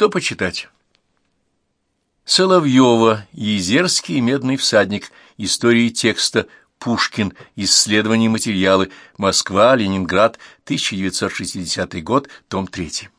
Что почитать? Соловьева, Езерский медный всадник, истории текста, Пушкин, исследования и материалы, Москва, Ленинград, 1960 год, том 3.